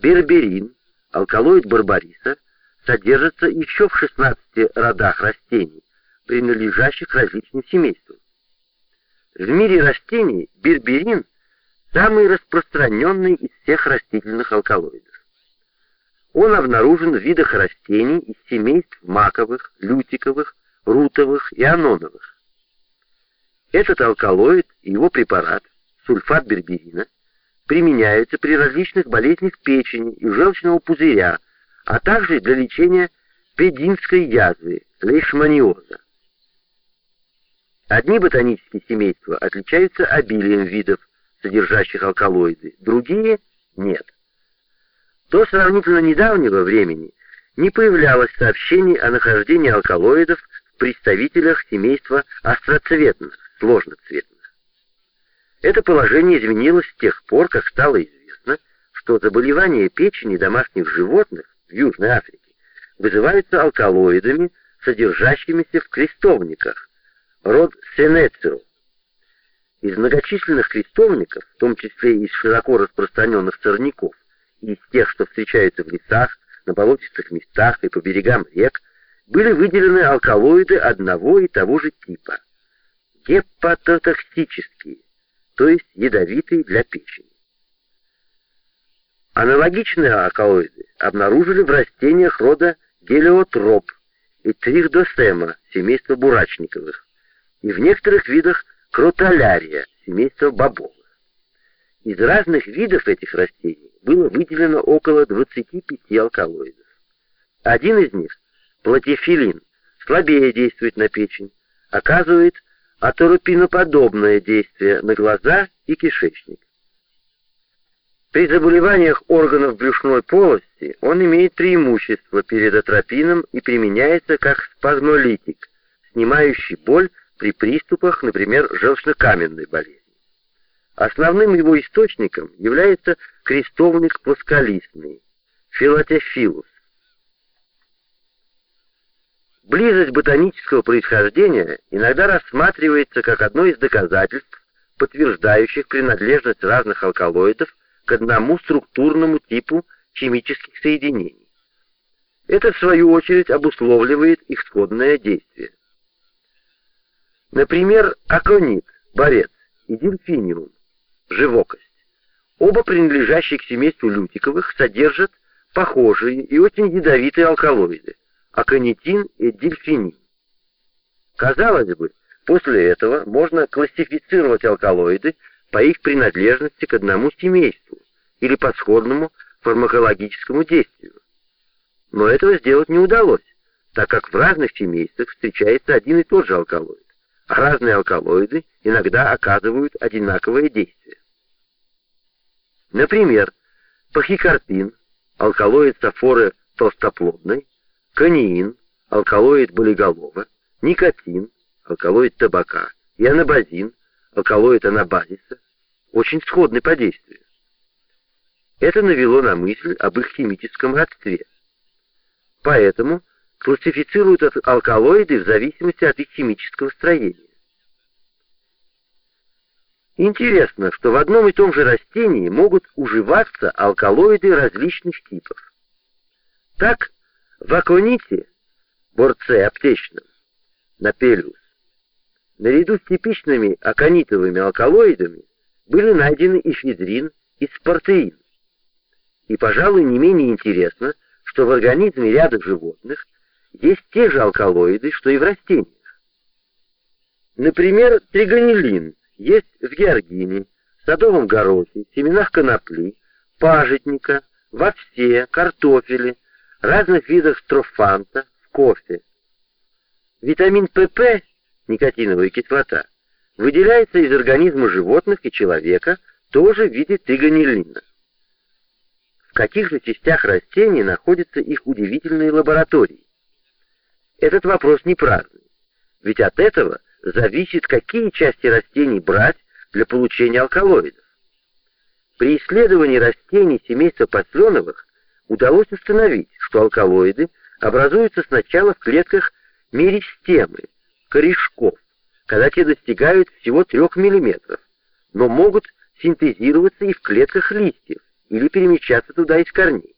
Берберин, алкалоид барбариса, содержится еще в 16 родах растений, принадлежащих различным семействам. В мире растений берберин самый распространенный из всех растительных алкалоидов. Он обнаружен в видах растений из семейств маковых, лютиковых, рутовых и аноновых. Этот алкалоид и его препарат, сульфат берберина, применяются при различных болезнях печени и желчного пузыря, а также для лечения пединской язвы, лейшманиоза. Одни ботанические семейства отличаются обилием видов, содержащих алкалоиды, другие — нет. До сравнительно недавнего времени не появлялось сообщений о нахождении алкалоидов в представителях семейства остроцветных, сложноцветных. Это положение изменилось с тех пор, как стало известно, что заболевания печени домашних животных в Южной Африке вызываются алкалоидами, содержащимися в крестовниках, род Сенецио. Из многочисленных крестовников, в том числе из широко распространенных сорняков, и из тех, что встречаются в лесах, на болотистых местах и по берегам рек, были выделены алкалоиды одного и того же типа – гепатотоксические, то есть ядовитые для печени. Аналогичные алкалоиды обнаружили в растениях рода гелиотроп и трихдосема семейства бурачниковых и в некоторых видах кротолярия семейства бобовых. Из разных видов этих растений было выделено около 25 алкалоидов. Один из них, платифилин, слабее действует на печень, оказывает аторопиноподобное действие на глаза и кишечник. При заболеваниях органов брюшной полости он имеет преимущество перед атропином и применяется как спазмолитик, снимающий боль при приступах, например, желчнокаменной болезни. Основным его источником является крестовник плосколистный, филотефилус. Близость ботанического происхождения иногда рассматривается как одно из доказательств, подтверждающих принадлежность разных алкалоидов к одному структурному типу химических соединений. Это, в свою очередь, обусловливает их сходное действие. Например, аконит, борец, и дельфиниум, живокость. Оба принадлежащие к семейству лютиковых содержат похожие и очень ядовитые алкалоиды – аконитин и дельфинин. Казалось бы, после этого можно классифицировать алкалоиды по их принадлежности к одному семейству или по сходному фармакологическому действию. Но этого сделать не удалось, так как в разных семействах встречается один и тот же алкалоид, а разные алкалоиды иногда оказывают одинаковое действие. Например, пахикарпин, алкалоид сафоры толстоплодной, каниин, алкалоид болиголова, никотин, алкалоид табака и анабазин, алкалоид анабазиса, очень сходны по действию. Это навело на мысль об их химическом родстве. Поэтому классифицируют алкалоиды в зависимости от их химического строения. Интересно, что в одном и том же растении могут уживаться алкалоиды различных типов. Так, в аконите, борце аптечном, напелюс, наряду с типичными аконитовыми алкалоидами были найдены эфедрин и спортеин. И, пожалуй, не менее интересно, что в организме ряда животных есть те же алкалоиды, что и в растениях. Например, тригонилин есть в георгине, садовом городе, семенах конопли, пажитника, в овсе, картофеле, разных видах строфанта, в кофе. Витамин ПП, никотиновая кислота, выделяется из организма животных и человека тоже в виде тригонилина. В каких же частях растений находятся их удивительные лаборатории? Этот вопрос не праздный, ведь от этого зависит, какие части растений брать для получения алкалоидов. При исследовании растений семейства подсленовых удалось установить, что алкалоиды образуются сначала в клетках меристемы, корешков, когда те достигают всего 3 мм, но могут синтезироваться и в клетках листьев, или перемещаться туда из корней.